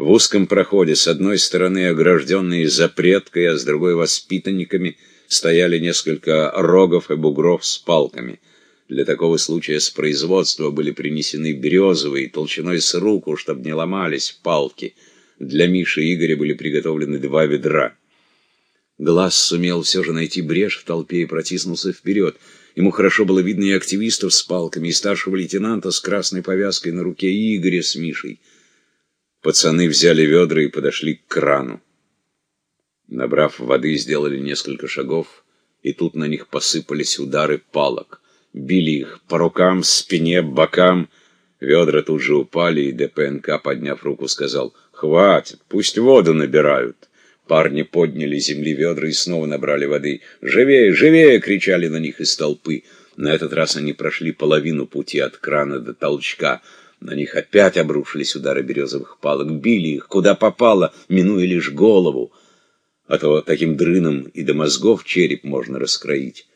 В узком проходе, с одной стороны огражденные запреткой, а с другой воспитанниками, стояли несколько рогов и бугров с палками. Для такого случая с производства были принесены березовые, толщиной с руку, чтобы не ломались палки. Для Миши и Игоря были приготовлены два ведра. Глаз сумел все же найти брешь в толпе и протиснулся вперед. Ему хорошо было видно и активистов с палками, и старшего лейтенанта с красной повязкой на руке, и Игоря с Мишей. Пацаны взяли ведра и подошли к крану. Набрав воды, сделали несколько шагов, и тут на них посыпались удары палок. Били их по рукам, спине, бокам. Ведра тут же упали, и ДПНК, подняв руку, сказал «Хватит, пусть воду набирают». Парни подняли земли ведра и снова набрали воды. «Живее, живее!» — кричали на них из толпы. На этот раз они прошли половину пути от крана до толчка. На них опять обрушились удары березовых палок, били их, куда попало, минуя лишь голову. А то таким дрыном и до мозгов череп можно раскроить.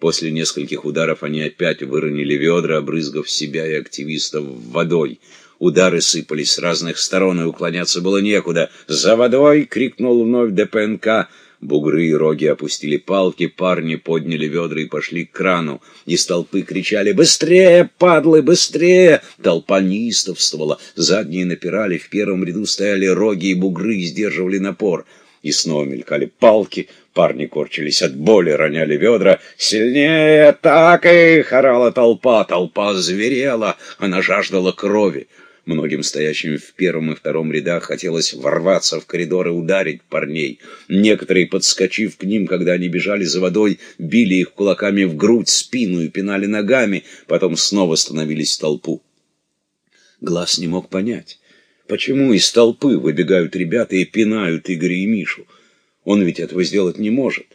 После нескольких ударов они опять выронили ведра, обрызгав себя и активистов водой. Удары сыпались с разных сторон, и уклоняться было некуда. «За водой!» — крикнул вновь ДПНК. Бугры и роги опустили палки, парни подняли ведра и пошли к крану. Из толпы кричали «Быстрее, падлы, быстрее!» Толпа неистовствовала, задние напирали, в первом ряду стояли роги и бугры и сдерживали напор. И снова мелькали палки, парни корчились от боли, роняли ведра. «Сильнее! Так их!» — орала толпа. Толпа зверела, она жаждала крови. Многим стоящим в первом и втором рядах хотелось ворваться в коридор и ударить парней. Некоторые, подскочив к ним, когда они бежали за водой, били их кулаками в грудь, спину и пинали ногами, потом снова становились в толпу. Глаз не мог понять, почему из толпы выбегают ребята и пинают Игоря и Мишу. Он ведь этого сделать не может.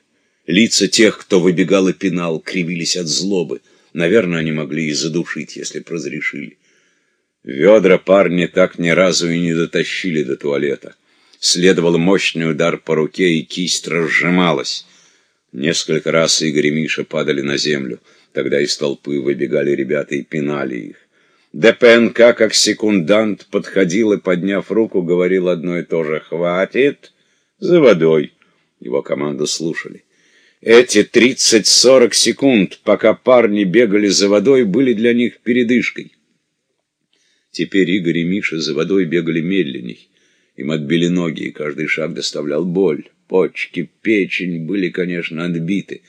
Лица тех, кто выбегал и пинал, кривились от злобы. Наверное, они могли и задушить, если б разрешили. Ведра парни так ни разу и не дотащили до туалета. Следовал мощный удар по руке, и кисть разжималась. Несколько раз Игорь и Миша падали на землю. Тогда из толпы выбегали ребята и пинали их. ДПНК, как секундант, подходил и, подняв руку, говорил одно и то же «Хватит! За водой!» Его команду слушали. Эти тридцать-сорок секунд, пока парни бегали за водой, были для них передышкой. Теперь Игорь и Миша за водой бегали медленней. Им отбили ноги, и каждый шаг доставлял боль. Почки, печень были, конечно, отбиты.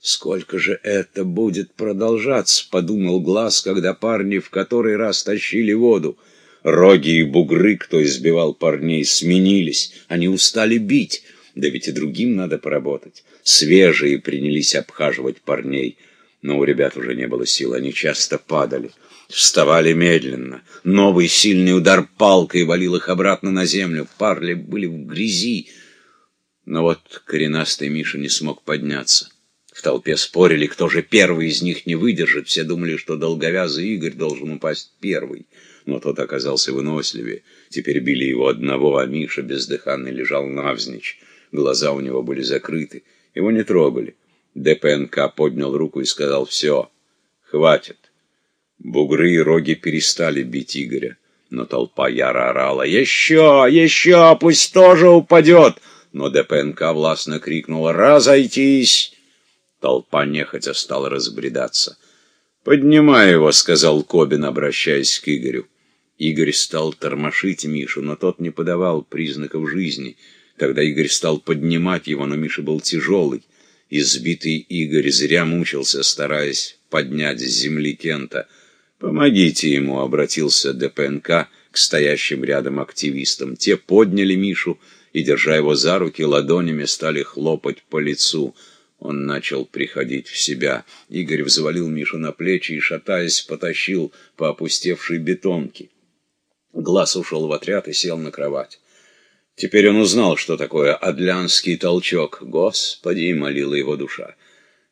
«Сколько же это будет продолжаться?» — подумал глаз, когда парни в который раз тащили воду. Роги и бугры, кто избивал парней, сменились. Они устали бить. Да ведь и другим надо поработать. Свежие принялись обхаживать парней. Но у ребят уже не было сил, они часто падали. Вставали медленно. Новый сильный удар палкой валил их обратно на землю. Парли были в грязи. Но вот коренастый Миша не смог подняться. В толпе спорили, кто же первый из них не выдержит. Все думали, что долговязый Игорь должен упасть первый. Но тот оказался выносливее. Теперь били его одного, а Миша бездыханный лежал навзничь. Глаза у него были закрыты. Его не трогали. ДПНК поднял руку и сказал «Все, хватит». Бугры и роги перестали бить Игоря, но толпа яро орала «Еще! Еще! Пусть тоже упадет!» Но ДПНК властно крикнула «Разойтись!» Толпа нехотя стала разбредаться. «Поднимай его», — сказал Кобин, обращаясь к Игорю. Игорь стал тормошить Мишу, но тот не подавал признаков жизни. Тогда Игорь стал поднимать его, но Миша был тяжелый. Избитый Игорь зря мучился, стараясь поднять с земли Кента — «Помогите ему», — обратился ДПНК к стоящим рядом активистам. Те подняли Мишу и, держа его за руки, ладонями стали хлопать по лицу. Он начал приходить в себя. Игорь взвалил Мишу на плечи и, шатаясь, потащил по опустевшей бетонке. Глаз ушел в отряд и сел на кровать. Теперь он узнал, что такое адлянский толчок. «Господи!» — молила его душа.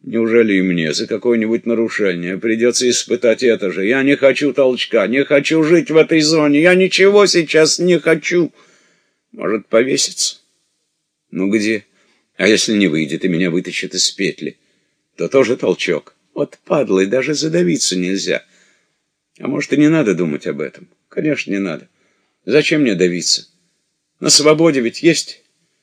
Неужели и мне за какое-нибудь нарушение придется испытать это же? Я не хочу толчка, не хочу жить в этой зоне, я ничего сейчас не хочу. Может, повеситься? Ну где? А если не выйдет и меня вытащит из петли, то тоже толчок. Вот падлой даже задавиться нельзя. А может, и не надо думать об этом? Конечно, не надо. Зачем мне давиться? На свободе ведь есть